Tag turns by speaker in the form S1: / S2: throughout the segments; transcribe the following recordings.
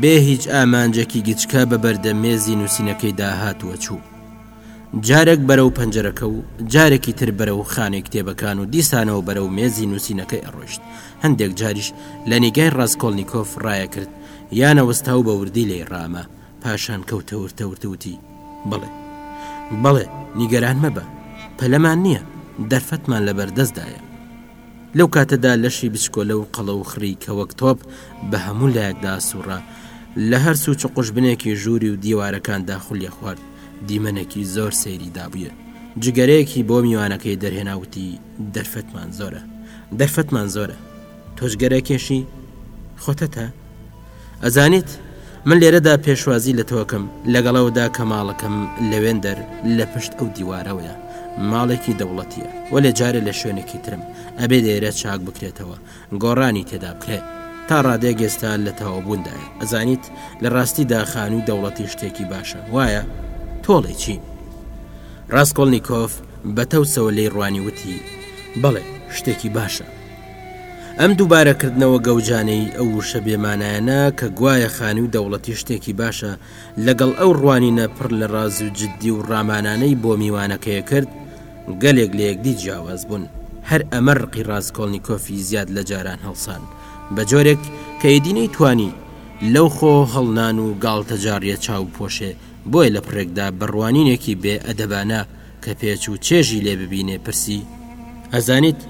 S1: بێ هیچ ئامانجێکی گچکە بە بەردە مێزی نووسینەکەی داهات وە چوو. جارێک بەرەو پەنجەرەکە و جارێکی تر بەرەو خانەی کتێبەکان و دیسانەوە بەرەو مێزی نووسینەکەی ئەڕۆشت هەندێک جاریش لە نیگای ڕاستکۆلنییکۆف ڕایەکرد یانە وەستا و بە وردی لێی ڕاما پاشان کەوتە ورتە ورت وتی بەڵێ بەڵێ نیگەران مەبە پەلەمان نییە دەرفەتمان لە بەردەستدایە. لەو کاتەدا لەشی بچکۆلە و قەڵە و خڕی کە وەک تۆپ بە هەموو لایەکدا سوڕا لە هەر سوچ و قوژبنێکی ژووری و دیوارەکاندا خولیە خوارد دیمەنێکی زۆر سەیری دابیە جگەرەیەکی بۆ میوانەکەی دەرهێناوتی دەرفەتمان زۆرە دەرفەتمان زۆرە تۆجگەرەکێشی خۆتەتە؟ ئەزانیت من لێرەدا پێشوازی لە تۆکەم لەگەڵ ئەودا کە ماڵەکەم لەوێندەر لە پشت ئەو دیوارەوەیە ماڵێکی دەوڵەتیە وەلێ جارێ لە شوێنێکی ترم ئەبێ لێرە چاک بکرێتەوە گۆڕانی تێدا بکرێت تا ڕادێک ئێستا لە تەوابووندایە ئەزانیت لە ڕاستی داخانوی دەوڵەتی شتێکی باشە وایە تۆڵی چی؟ ڕاستکۆڵنییکۆف بە تەوسەوە لی ڕوانی وتی بەڵێ شتێکی باشە ئەم دووبارەکردنەوە گەوجانەی ئەو وشە بێ مانایانە کە گوایە خانی و دەوڵەتی شتێکی باشە لەگەڵ ئەو ڕوانینە پڕ لە ڕاز و جددی و ڕامانانەی بۆ میوانەکەیە کرد گەلێک لە یەکدی جیاواز بوون. هەر ئەمە ڕقی ڕاسکۆڵنیکۆفی زیاد لە جاران هەڵساند بە جۆرێک کە ئیدی نەیتوانی لەو خۆ هەڵنان و گاڵتەجاڕییە چاو بپۆشێ، بۆیە لە پڕێکدا بە ڕوانینێکی بێ ئەدەبانە، کە پێچ و چێژی لێ ببینێ پرسی ئەزانیت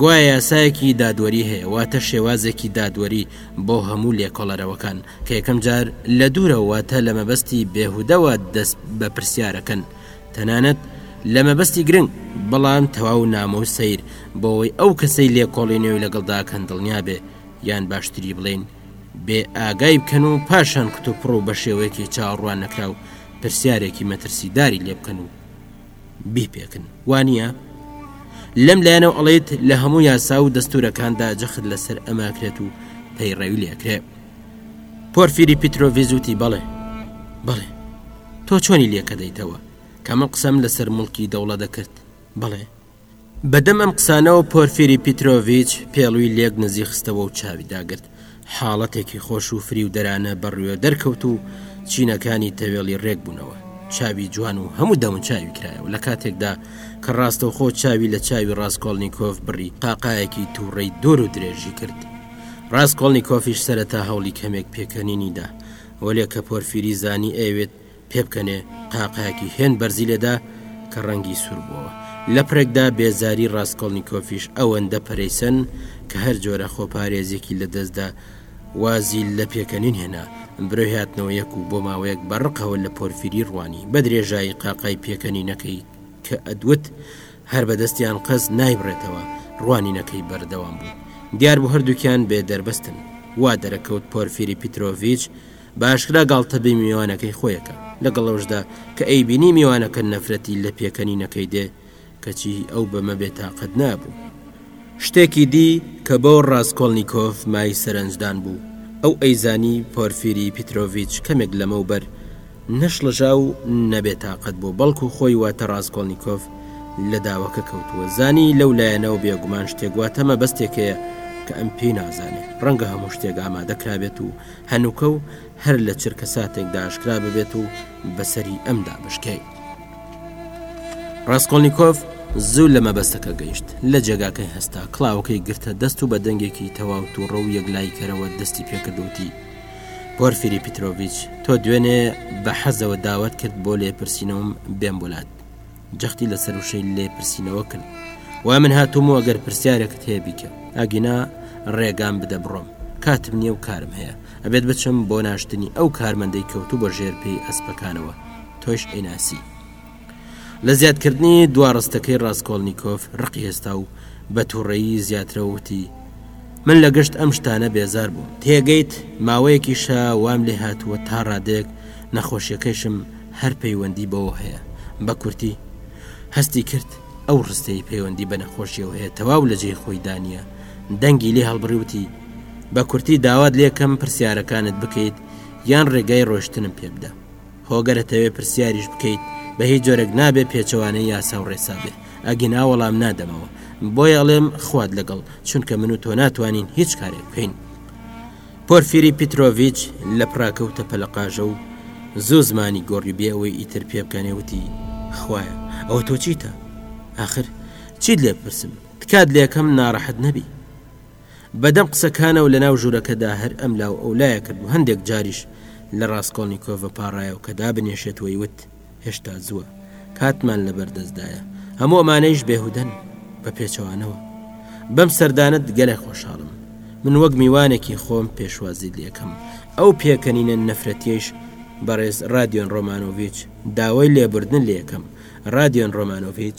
S1: گوایە یاسایەکی دادوەری هەیە واتە شێوازێکی دادوەری بۆ هەموو لێکۆڵەرەوەکان کە یەکەم جار لە دوورەوەتە لە مەبەستی بێهودەوە دەست بە پرسیارەکەن تەنانەت لە مەبەستی گرنگ بەڵام تەواو نامۆ و سیر بۆەوەی ئەو کەسەی لێکۆڵی نوێ لەگەڵدا کەندڵنیا بێ یان باشتری بڵین بێ ئاگای بکەن و پاشان کتوپڕ و بە شێوەیەکی چاوەڕوان نەکراو پرسیارێکی مەترسیداری لێ بکەن و بیپێکن وانە لەم لایەنەوە ئەڵێت لە هەموو یاسا و دەستورەکاندا جەخت لەسەر ئەماکرێت و پەیڕەوی لەکرێ پۆرفیری پیتۆڤزوتی بەڵێ بەڵێ تۆ چۆنی لێکە دەیتەوە کە من قسەم لەسەر مڵکی دەوڵە دەکرد بڵێ بەدەم ئەم قسانەوە پۆرفیری پیترۆڤیچ پێڵوی لێک نزی خستەوە و چاوی داگرت حاڵەتێکی خۆش و فریودەرانە بەڕوێ دەرکەوت و چینەکانی تەوێڵی ڕێک بوونەوە چاوی جوان و هەموو دەمون چاوی کرایەوە لە کاتێکدا کە ڕاستەوخۆ چاوی لە چاوی ڕاستکۆڵنییکۆف بڕی قاقایەکی تووڕەی دوور و درێژی کرد ڕاستکۆڵنییکۆفیش سەرەتا هەوڵی کەمێک پێکەنینیدا وەلێ کە پۆرفیری زانی ئەوێت پێبکەنێ قاقایەکی هێن بەرزی لێدا کە ڕەنگی سوور بووەوە لە پرێکدا بێزاری ڕاستکۆڵنییکۆفیش ئەوەندە پەرەیسەن کە هەر جۆرە خۆپارێزێکی لە دەستدا وازی لە پێکەنین هێنا برۆ هاتنەوە یەک و بۆ ماوەیەک بەڕقەوە لە پۆرفری ڕوانی بە درێژایی قاقای پێکەنینەکەی کە ئەدوت هەر بەدەستیان قەز نایبڕێتەوە ڕوانینەکەی بەردەوام بوو دیار بۆ هەردووکیان بێ دەربەستن وا دەرەکەوت پۆرفیری پیتۆڤچ بە ئاشکرا گاڵتە بە میوانەکەی خۆیەکە لەگەڵ ئەوشدا کە ئەیبینی میوانەکە نەفرەتی لە پێکەنینەکەی دێ کەچی ئەو بەمە بێتاقەت نابوو شتێکی دی کە بۆ ڕاستکۆڵنییکۆف مای سەرنجدان بوو ئەو ئەیزانی پۆرفیری پیتۆڤچ کەمێک لەمە و بەر نەشڵەژا و نەبێ تااقەت بوو بەڵکو خۆی واتە ڕاستکۆڵنییکۆف لە داوەکە کەوتووە زانی لەو لایەنەوە بێگومان شتێک واتە مەبەستێکەیە کە ئەم پێی نازانێ ڕەنگە هەموو شتێک ئامادەکرابێت و هەنووکە و هەر لە چرکەساتێکدا ئاشکرا ببێت و بەسەری ئەمدا بشکێ ڕاستکۆلنییکۆف زوو لە مەبەستەکە گەیشت لە جێگاکەی هەستا کلااوەکەی گرتە دەست و بە دەنگێکی تەواو و ڕە و یەکلای کەرەوە دەستی پێکردوتی پۆرفری پیتۆڤچ تۆ دوێنێ بە حەزەوە داوت کرد بۆ لێپرسینەوەم بێم بۆلات جەختی لەسەر وشەی لێ پرسینەوە کرد وای من هاتووم و ئەگەر پرسیارێکت هەیە بیکە ئاگینا ڕێگام بدە بڕۆم کاتم نییە و کارم هەیە ئەبێت بچم بۆ ناشتنی ئەو کارمەندەی کەوتو بە ژێر پێی ئەسپەکانەوە تۆش ئەیناسی لە زیادکردنی دوا ڕستەکەی ڕاستکۆلنییکۆف ڕقی هێستا و بە تووڕەیی زیاترەوتی من لە گشت ئەم شتانە بێزار بووم تێگەیت ماوەیەکیشە وام لێ هاتووە تا ڕادێک نەخۆشیەکەشم هەر پەیوەندی بەوە هەیە. بە کورتی هەستی کرد ئەو ڕستەی پەیوەندی بە نەخۆشیەوە هەیە تەواو لە جێی خۆی دانیە دەنگی لێ هەڵبڕی وتی بە کورتی داوات لێکەم پرسیارەکانت بکەیت یان ڕێگای ڕۆشتنم پێ بدە هۆگەرەتەوێ پرسیاریش بکەیت بە هیچ جۆرەك نابێ پێچەوانەی یاسا و ڕێسا بێ ئەگینا وەڵام نادەمەوە بۆیە ئەڵێم خوات لەگەڵ چونکە من و تۆ ناتوانین هیچ کارێک بکەین پۆرفیری پیتۆڤچ لە پرا کەوتە پەلەقاژە و زوو زمانی گۆڕی بێ ئەوەی ئیتر پێ بکەنێ وتی خوایە ئەوە تۆ چیتە ئاخر چیت لێ بپرسم تکات لەکەم ناڕەحەت نەبی بەدەم قسەکانە و لە ناو ژوورەکەدا هەر ئەم لاو ئەو لایە کرد و هەندێک جاریش لە ڕاستکۆڵنییکۆڤە پاڕایەوە کە دابنێشێت وەیوت هێشتا زووە کاتمان لەبەر دەستدایە هەموو ئەمانەیش بێهودەن بە پێچەوانەوە بەم سەردانت گەلێ خۆشحاڵم من وەک میوانێکی خۆم پێشوازی لەکەم ئەو پێکەنینە نەفرەتیش بەڕێز رادیۆن ڕۆمانۆڤچ داوای لێبوردن لەکەم رادیۆن ڕۆمانۆڤچ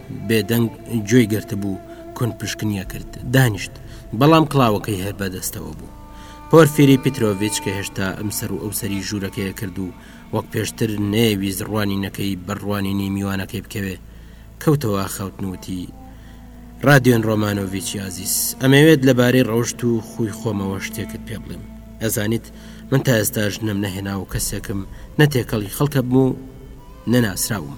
S1: بێدەنگ گوێی گرتبوو کون پشکنیە کرد دانیشت بەڵام کڵاوەکەی هەر بەدەستەوە بوو پۆرفیری پیتۆڤچ کە هێشتا ئەم سەر و ئەو سەری ژوورەکەیە کرد و وەک پێشتر نەیەویست ڕوانینەکەی بەڕوانینی میوانەکەی بکەوێ کەوتەوە خەوتنوتی ڕادیۆن ڕۆمانۆڤچی ئازیز ئەمەوێت لەبارەی ڕەوشت و خوی خۆمەوە شتێکت پێ بڵێم ئەزانیت من تا ئێستا ژنم نەهێنا و کەسێکم نەتێکەڵی خەڵکە بم و نەناسراوم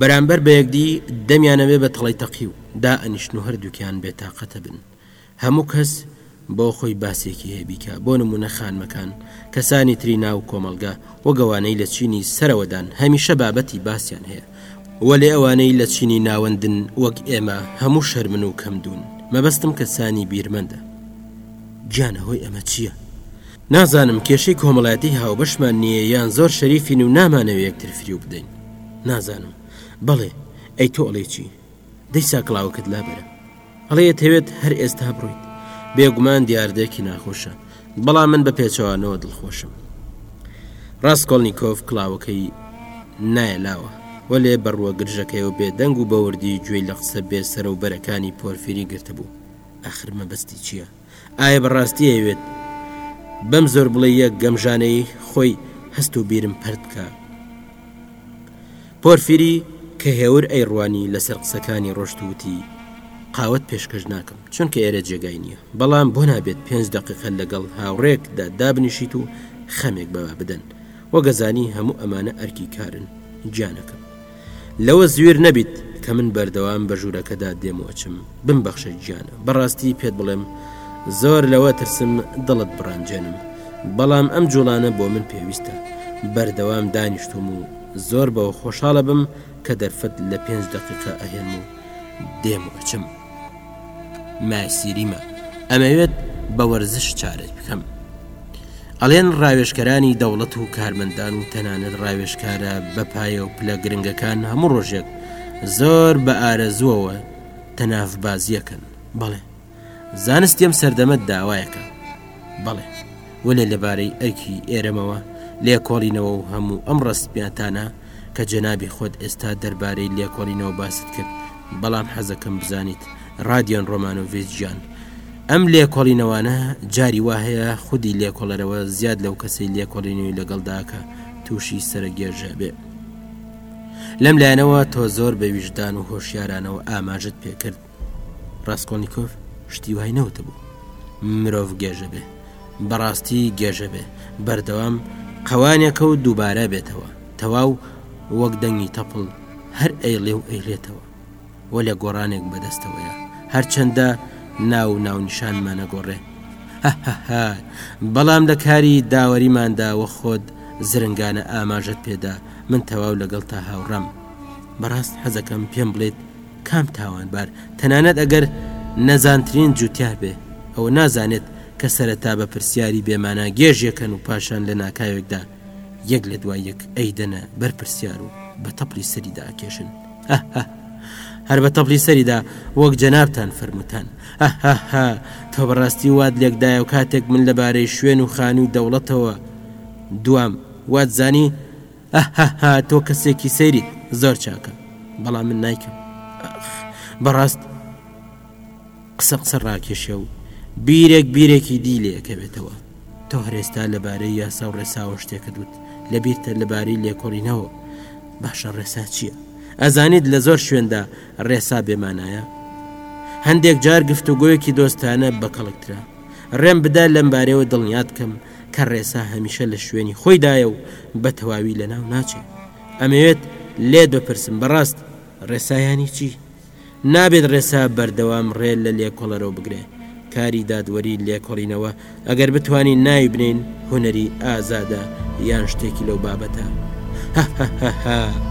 S1: بەرامبەر بە یەکدی دەمیان ئەوێ بە تەڵەی تەقیو دائەنیشن و هەردووکیان بێ تاقەت ئەبن. هەموو کەس بۆ خۆی باسێکی هەیە بیکا، بۆ نموونە خانمەکان، کەسانی تری ناو کۆمەڵگە وەک ئەوانەی لە چینی سەرەوەدان هەمیشە بابەتی باسیان هەیە، وەلێ ئەوانەی لە چینی ناوەندن وەک ئێمە هەموو شەرمن و کەمدوون. مەبەستم کەسانی بیرمەندە. گیانە هۆی ئەمە چییە؟ نازانم کێشەی کۆمەڵایەتی هاوبەشمان نییە یان زۆر شەریفین و نامانەوێ یەکتر فریو بدەین نازانم بەڵێ ئەی تۆ ئەڵێ چی دەی ساکڵاوکت لابەرە هەڵێ تەوێت هەر ئێستا بڕیت بێگومان دیاردەیەکی ناخۆشە بەڵام من بە پێچەوانەوە دڵخۆشم ڕاستکۆڵنییکۆف کڵاوەکەی نایەلاوە وەلێ بەڕوە گرژەکەی و بێدەنگ و بەوردی گوێی لە قسە بێ سەرە و بەرەکانی پۆرفیری گرتبوو ئەخر مەبەستی چییە؟ ئایا بە ڕاستی ئەیەوێت بەم زۆربڵێییە گەمژانەی خۆی هەست و بیرم پەرت بکە؟ پۆرفیری کە هێور ئەیڕوانی لەسەر قسەکانی ڕۆشتوتی قاوەت پێشکەش ناکەم چونکە ئێرە جێگای نییە بەڵام بۆ نابێت پێنج دقیقە لەگەڵ هاوڕێکدا دابنیشیت و خەمێک بەوە بدەن وەگەزانی هەموو ئەمانە ئەرکی کارن گیانەکەم لەوە زویر نەبیت کە من بەردەوام بە ژورەکەدا دێم و ئەچم بمبەخشە گیانە بەڕاستی پێت بڵێم زۆر لەوە ترسم دڵت بڕەنجێنم بەڵام ئەم جوڵانە بۆ من پێویستە بەردەوام دانیشتوم و زۆر بەوە خۆشحاڵە بم کە دەرفەت لە پێنج دەقیقە ئەهێنم و دێم و ئەچم. ماسیریمە ئەمەوێت بە وەرزش چارت بکەم ئەڵێن ڕاوێشکەرانی دەوڵەت و کارمەندان و تەنانەت ڕاوێشکارە بەپایە و پلە گرنگەکان هەموو ڕۆژێک زۆر بە ئارەزووەوە تەنافبازیەکەن بەڵێ زانستیم سەردەمە داوایەکە بەڵێ وەلێ لەبارەی ئەرکی ئێرەمەوە لێکۆڵینەوە و هەموو ئەم ڕەسمیاتانە کە جەنابی خۆت ئێستا دەربارەی لێکۆڵینەوە باست کرد بەڵام حەزەکەم بزانیت رادیۆن ڕۆمانۆڤچ گیان ئەم لێکۆڵینەوانە جاری وا هەیە خودی لێکۆڵەرەوە زیاد لەو کەسەی لێکۆڵینەوەی لەگەڵداکە تووشی سەرگێژە بێ لەم لایەنەوە تۆ زۆر بە ویژدان و هۆشیارانەوە ئاماژت پێکرد ڕاسکۆڵنیکۆف شتی وای نەوتبوو مرۆڤ گێژە بێ بەڕاستی گێژە بێ بەردەوام قەوانێکە و دووبارە بێتەوە تەواو وەک دەنگی تەپڵ هەر ئەیڵێ و ئەیلێتەوە و لە گۆڕانێک بەدەستەوەیە هەرچەندە ناو ناونیشانمانە گۆڕێ بەڵام لە کاری داوەریماندا وە خۆت زرنگانە ئاماژت پێدا من تەواو لەگەڵ تا هاوڕام بەڕاست حەزەکەم پێم بڵێت کام تاوانبار تەنانەت ئەگەر نەزانترین جوتیار بێ ئەوە نازانێت کە سەرەتا بە پرسیاری بێمانا گێژیەکەن و پاشان لە ناکاوێکدا یەک لە دوای یەک ئەیدەنە بەر پرسیار و بە تەپلی سەریدا ئەکێشن هەر بە تەپلی سەریدا وەک جەنابان فرموتان ئەهها تۆ بەڕاستی وات لێکدایە و کاتێک من لەبارەی شوێن و خانووی دەوڵەتەوە دوام وات زانی هەهەهە تۆ کەسێکی سەیریت زۆر چاکە بەڵام من نایکەم بەڕاست قسە قسە ڕاکێشێ و بیرێک بیرێکی دی لەکەوێتەوە تۆ هەرێستا لەبارەی یاسا و ڕێساوە شتێکت وت لە بیرتە لەبارەی لێکۆڵینەوە باشە ڕێسا چییە ئەزانیت لە زۆر شوێندا ڕێسا بێمانایە هەندێک جار گفتوگویەکی دۆستانە بەکەڵکترا ڕێم بدا لەم بارەوە دڵنیات کەم کە ڕێسا هەمیشە لە شوێنی خۆیدایە و بە تەواوی لەناو ناچێت ئەمەوێت لێت بپرسم بەڕاست ڕێسایانی چی نابێت ڕێسا بەردەوام ڕێ لە لێکۆڵەرەوە بگرێ کاری دادوەری لێکۆڵینەوە ئەگەر بتوانین ناوی بنین هوەری ئازادە یان شتێکی لەو بابەتە هەهههه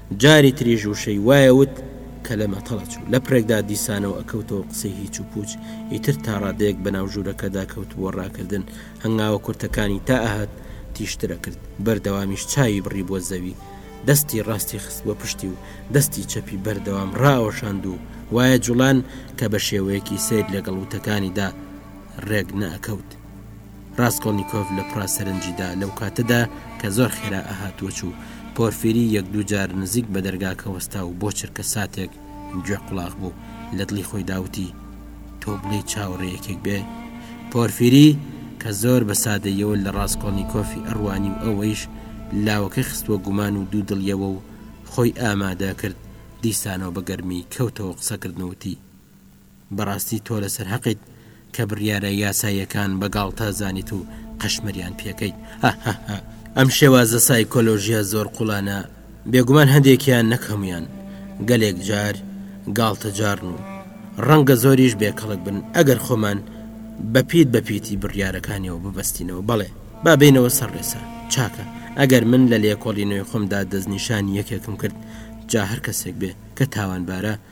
S1: جاری تریش وشەی وایە وت کە لە مەتەڵە چوو لە پرێکدا دیسانەوە ئەکەوتەوە قسەی هیچ و پوچ ئیتر تا ڕادەیەک بە ناو ژوورەکەدا کەوت بۆ ڕاکردن هەنگاوە کورتەکانی تا ئەهات تیژترە کرد بەردەوامیش چاوی بڕی بۆ زەوی دەستی ڕاستی خست بۆ پشتی و دەستی چەپی بەردەوام ڕائەوەشاند و وایە جوڵان کە بە شێوەیەکی سەیر لەگەڵ وتەکانیدا ڕێک نەئەکەوت. ڕاسکۆڵنیکۆف لە پڕا سەرنجی دا لەو کاتەدا کە زۆر خێرا ئەهات وەچوو، پۆرفیری یەک دوو جار نزیک بە دەرگاکە وەستا و بۆ چرکە ساتێک گوێ قوڵاغ بوو، لە دڵی خۆی دا وتی، تۆ بڵێی چاوەڕێیەکێک بێ؟ پۆرفیری کە زۆر بە سادەییەوە لە ڕاسکۆڵنیکۆفی ئەڕوانی و ئەوەیش لاوەکەی خستبووە گومان و دوو دڵیەوە و خۆی ئامادە ئەکرد، دیسانەوە بە گەرمی کەوتەوە قسە کردن و وتی، بەڕاستی تۆ لەسەر هەقیت کە بڕیارە یاساییەکان بە گاڵتە زانیت و قەشمەریان پێکەیت هەهەهە ئەم شێوازە سایکۆلۆژیە زۆر قوڵانە بێگومان هەندێکیان نەک هەمویان گەلێک جار گاڵتە جاڕن و ڕەنگە زۆریش بێ کەڵک بن ئەگەر خۆمان بە پیت بە پیتی بڕیارەکانیەوە ببەستینەوە بەڵێ با بینەوە سەر ڕێسا چاکە ئەگەر من لە لێکۆڵینەوەی خۆمدا دەستنیشانی یەکێکم کرد جا هەر کەسێک بێ کە تاوانبارە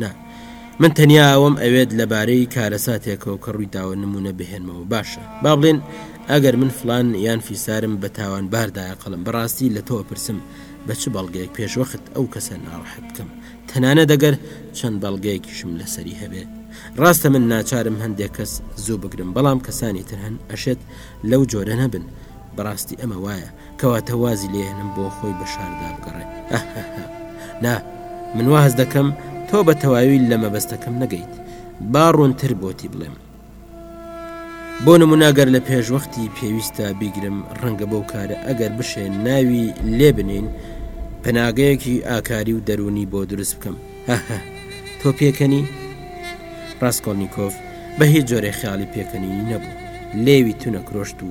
S1: نا، من تەنیا ئەوەم ئەوێت لەبارەی کارەساتێکەوە کە ڕوویداوە نموونە بهێنمەوە، باشە، با بڵێن ئەگەر من فڵان یان فیسارم بە تاوانبار دایە قەڵەم، بەڕاستی لە تۆ ئەپرسم بە چ بەڵگەیەک پێشوەخت ئەو کەسە ناڕەحەت بکەم، تەنانەت ئەگەر چەند بەڵگەیەکیشم لەسەری هەبێت؟ ڕاستە من ناچارم هەندێک کەس زوو بگرم، بەڵام کەسانی تر هەن ئەشێت لەو جۆرە نەبن، بەڕاستی ئەمە وایە، کەواتە وازی لێهێنم بۆ خۆی بە شاردا بگەڕێ نا من واز دەکەم تۆ بە تەواوی لە مەبەستەکەم نەگەیت با ڕوونتر بۆتی بڵێم بۆ نموناگەر لە پێشوەختی پێویستە بیگرم ڕەنگە بەو کارە ئەگەر بشێن ناوی لێ بنین پەناگەیەکی ئاکاری و دەرونی بۆ دروست بکەم هەهە تۆ پێکەنی ڕاستکۆلنییکۆف بە هیچ جۆرە خیاڵی پێکەنی نەبوو لێوی تونە کرۆشت و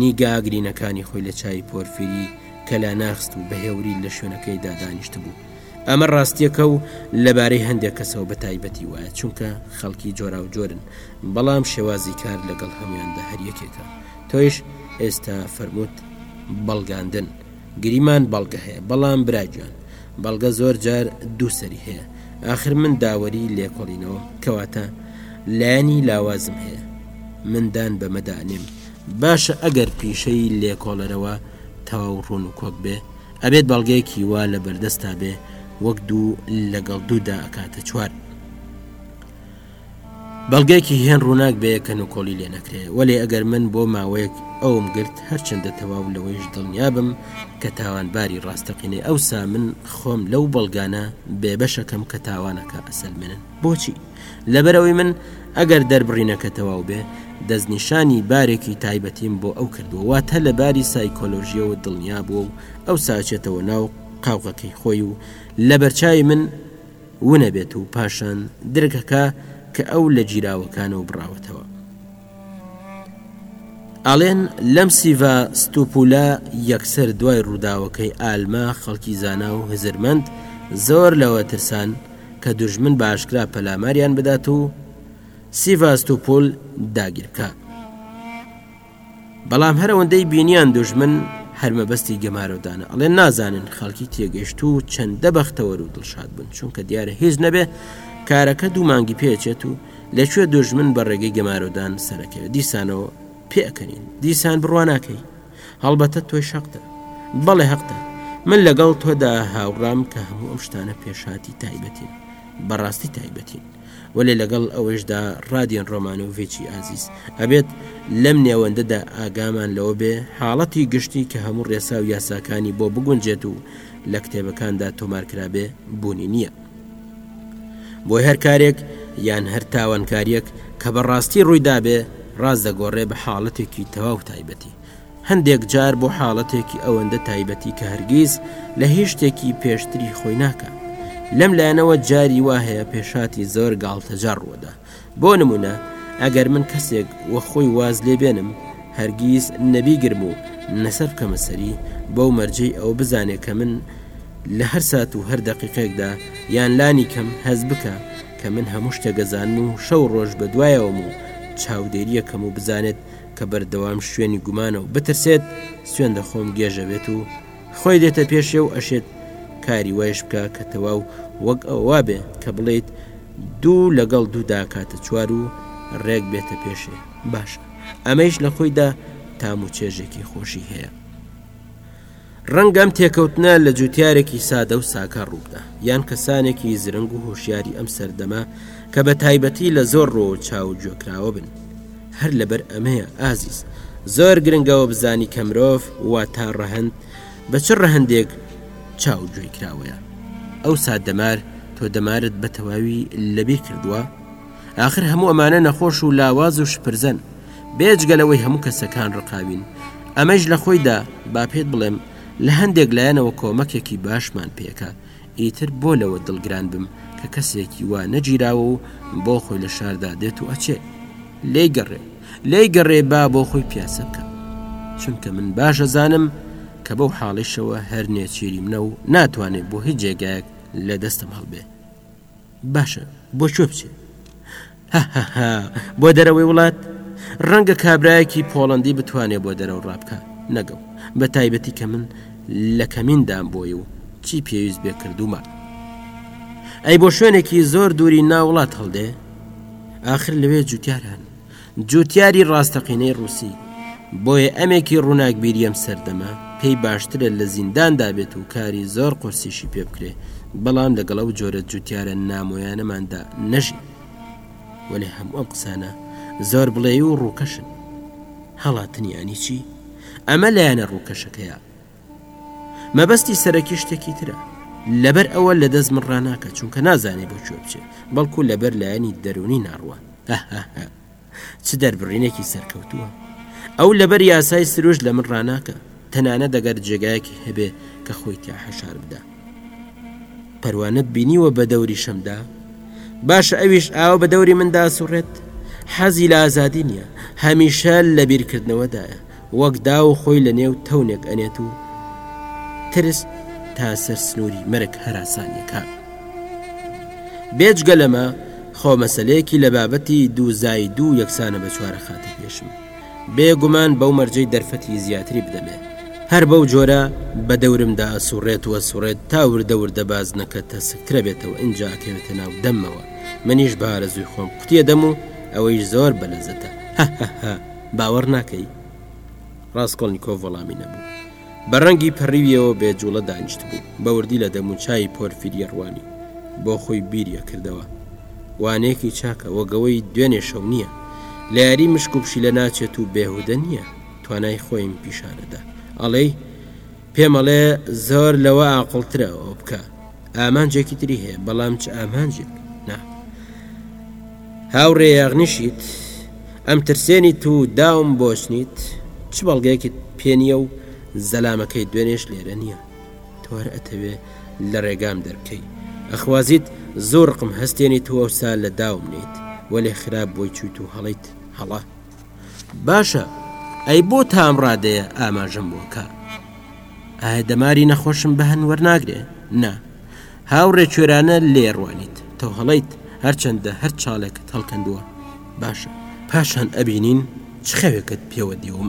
S1: نیگا گرینەکانی خۆی لە چای پۆرفری کەلا ناخست و بەهێوری لە شوێنەکەیدا دانیشت بوو ئەمە ڕاستیەکە و لەبارەی هەندێک کەسەوە بە تایبەتی وایە چونکە خەڵکی جۆرا و جۆرن بەڵام شێوازی کار لەگەڵ هەمویاندا هەریەکێکە تۆیش ئێستا فەرمووت بەڵگاندن گریمان بەڵگە هەیە بەڵام برا گیان بەڵگە زۆر جار دوو سەری هەیە ئاخر من داوەری لێکۆڵینەوەم کەواتە لایەنی لاوازم هەیە من دان بەمەدا نێم باشە ئەگەر پیشەی لێکۆڵەرەوە تەواو ڕوون و کۆک بێ ئەبێت بەڵگەیەکی وا لە بەردەستا بێ وەک دوو لەگەڵ دوودا ئەکاتە چوار بەڵگەیەکی هێن ڕووناک بەیە کە نکۆڵی لێ نەکرێ وەێ ئەگەر من بۆ ماوەیەک ئەوم گرت هەرچەندە تەواو لەوەیش دڵنیابم کە تاوانباری ڕاستەقینەی ئەوسا من خۆم لەو بەڵگانە بێبەشەکەم کە تاوانەکە ئەسەلمێنن بۆچی لەبەرەوەی من ئەگەر دەربڕینەکە تەواو بێ دەستنیشانی بارێکی تایبەتیم بۆ ئەو کردووە واتە لە باری سایکۆلۆژیەوە دڵنیا بووە و ئەو ساچێتەوە ناو قاوغەکەی خۆی و لە بەرچوی من ونەبێت و پاشان درکەکە کە ئەو لە گیراوەکانەوە بڕاوەتەوە. ئەڵێن لەم سیڤا ستوپولە یەکسەر دوای ڕووداوەکەی ئالما خەڵکی زانا و هزرمەند زۆر لەوە ترسان کە دژمن باشکرا پەلاماریان بدات و سیڤاستوپول داگیرکە. بەڵام هەر ئەوەندەی بینیان دژمن هەر مەبەستی گەمارۆدانە ئەڵێ نازانن خەڵکی تێگەشت و چەندە بەختەوەر و دڵشاد بن چونکە دیارە هیچ نەبێ کارەکە دوو مانگی پێچێت و لەکوێ دژمن بە ڕێگەی گەمارۆدان سەرەکەوە دیسانەوە پێکەنین دیسان بڕواناکەی هەڵبەتە تۆی شەقتە بەڵێ هەقتە من لەگەڵ تۆدا هاوڕام کە هەموو ئەم شتانە پێشاتی تایبەتین بەڕاستی تایبەتین وەلێ لەگەڵ ئەوەیشدا ڕادین ڕۆمانۆڤیچی ئازیز ئەبێت لەم نێوەندەدا ئاگامان لەوە بێ حاڵەتی گشتی کە هەموو ڕێسا و یاساکانی بۆ بگونجێت و لە کتێبەکاندا تۆمارکرابێ بوونی نییە. بۆی هەر کارێک یان هەر تاوانکاریەک کە بەڕاستی ڕوویدابێ ڕاست دەگۆڕێ بە حاڵەتێکی تەواو تایبەتی هەندێک جار بۆ حاڵەتێکی ئەوەندە تایبەتی کە هەرگیز لە هیچ شتێکی پێشتری خۆی ناکا لەم لایەنەوە جاری وا هەیە پێشاتی زۆر گاڵتەجار ڕووەدا بۆ نمونە ئەگەر من کەسێک وە خۆی واز لێ بێنم هەرگیز نەبیگرم و نەسەر بکەمە سەری بەو مەرجەی ئەوە بزانێ کە من لە هەر سات و هەر دەقیقێکدا یان لانی کەم هەز بکە کە من هەموو شتێک گەزان و شەو ڕۆژ بە دوایەوەم و چاودێریەکەم و بزانێت کە بەردەوام شوێنی گومانە و بترسێت سوێن دەخۆم گێژە بێت و خۆی دێتە پێشێ و ئەشێت کاری وایش بکە کە تەواو وەک ئەووا بێ کە بڵیت دوو لەگەڵ دوودا کاتە چوار و ڕێک بێتە پێشێ باشە ئەمەیش لە خۆیدا تام و چێژێکی خۆشی هەیە ڕەنگە ئەم تێکەوتنە لە جوتیارێکی سادە و ساکار ڕووبدا یان کەسانێکی زرنگ و هۆشیاری ئەم سەردەمە کە بە تایبەتی لە زۆر ڕۆ چاو گوێکراوە بن هەر لەبەر ئەمەیە ئازیز زۆر گرنگەوە بزانی کە مرۆڤ وا تا ڕەهند بە چ ڕەهندێک چاو گوێی کراوەیە ئەو سات دەمار تۆ دەمارت بە تەواوی لەبیر کردووە؟ ئاخر هەموو ئەمانە نەخۆش و لاواز و شپرزەن بێجگە لەوەی هەموو کەسەکان ڕقاوین ئەمەش لە خۆیدا با پێت بڵێم لە هەندێک لایەنەوە کۆمەکێکی باشمان پێکە ئیتر بۆ لەوە دڵگران بم کە کەسێکی وا نەگیراوە و بۆ خۆی لە شاردا دێت و ئەچێ لی گەڕێ لی گەڕێ با بۆ خۆی پیاسە بکە چونکە من باشە زانم کە بەو حاڵیشەوە هەر نێچیری منە و ناتوانێت بۆ هیچ جێگایەک لە دەستم هەڵبێ باشە بۆ کوێ بچێ هەهەهە بۆ دەرەوەی وڵات ڕەنگە کابراایەکی پۆڵندی بتوانێت بۆ دەرەوە ڕابکە نەگەڵ بە تایبەتی کە من لە کەمیندام بۆی و چی پێویست بێ کردومە ئەی بۆ شوێنێکی زۆر دووری ناوڵات هەڵدێ آخر لەوێ جوتیاران جوتیاری ڕاستەقینەی ڕووسی، بۆیە ئەمێکی ڕووناکبیری ئەم سەردەمە، پێی باشترە لە زینداندا بێت و کاری زۆر قورسیشی پێ بکرێ، بەڵام لەگەڵ ئەو جۆرە جوتیارە نامۆیانەماندا نەژی. وەلێ هەموو ئەم قسانە زۆر بڵێوی و ڕووکەشن. هەڵاتن یانی چی؟ ئەمە لایەنە ڕووکەشەکەیە. مەبەستی سەرەکی شتێکی ترە لەبەر ئەوە لە دەست من ڕناکە چونکە نازانێ بۆ کوێ بچێت بەڵکو لەبەر لایەنی دەرونی ناڕوە چ دەربڕینێکی سەرکەوتووە ئەو لەبەر یاسای سروش لە من ڕناکە تەنانە دەگەر جێگایەکی هەبێ کە خۆی تیا حەشار بدا پەروانەت بینیوە بە دەوری شەمدا باش ئەویش ئاوە بە دەوری مندا سوڕێت حەزی لە ئازادی نییە هەمیشە لە بیرکردنەوەدایە وەک داو خۆی لە نێو تەونێک ئەنێت و ترس تا سەر سنووری مەرگ هەراسانیەکان بێجگە لەمە خۆمەسلەیەکی لە بابەتی دووزای دوو یەکسانە بە چوارە خاتە پێشم بێگومان بەو مەرجەی دەرفەتی زیاتری بدەمێ هەر بەو جۆرە بە دەورمدا سوڕێت وە سوڕێت تا وردە وردە بازنەکە تەسکترە بێتەوە ئینجا کەوێتە ناو دەمەوە منیش بارە زوی خۆم قوتیە دەم و ئەوەیش زۆر بەلەزەتە هەهەه باوەڕ ناکەی؟ ڕاسکۆڵنیکۆف وەڵامی نەبوو. بە ڕەنگی پەڕیویەوە بێ جووڵە دانیشتبوو، بە وردی لە دەموچاوی پۆرفیریە ڕوانی. بۆ خۆی بیری ئەکردەوە. وانەیەکی چاکە، وەگەوەی دوێنێ شەو نییە. لە یاری مشک و پشیلە ناچێت و بێهودە نییە. توانای خۆیم پیشان ئەدا. ئەڵێی؟ پێم ئەڵێ زۆر لەوە ئاقڵترە ئەوە بکە ئامانجێکی تری هەیە بەڵام چ ئامانجێک نا هاوڕێ یاغنیشیت ئەم ترسێنی تو داوم بۆچنیت چ بەڵگەیەکی پێنیە و زەلامەکەی دوێنێش لێرە نییە توار ئەتەوێ لە ڕێگام دەرکەی ئەخوازیت زۆر ڕقم هەستێنی توەسا لە داوم نیت وەلێ خراپ بۆی چویت و هەڵیت هەڵە باشە ئەی بۆ تام ڕادەیە ئاماژەم بۆکە ئایا دەماری نەخۆشم بەهەن وەرناگرێ نا هاوڕێ کوێرانە لێڕوانیت تۆ هەڵیت هەرچەندە هەر چاڵێکت هەڵکەندووە باشە پاشان ئەبینین چ خەوێکت پێوە دیوم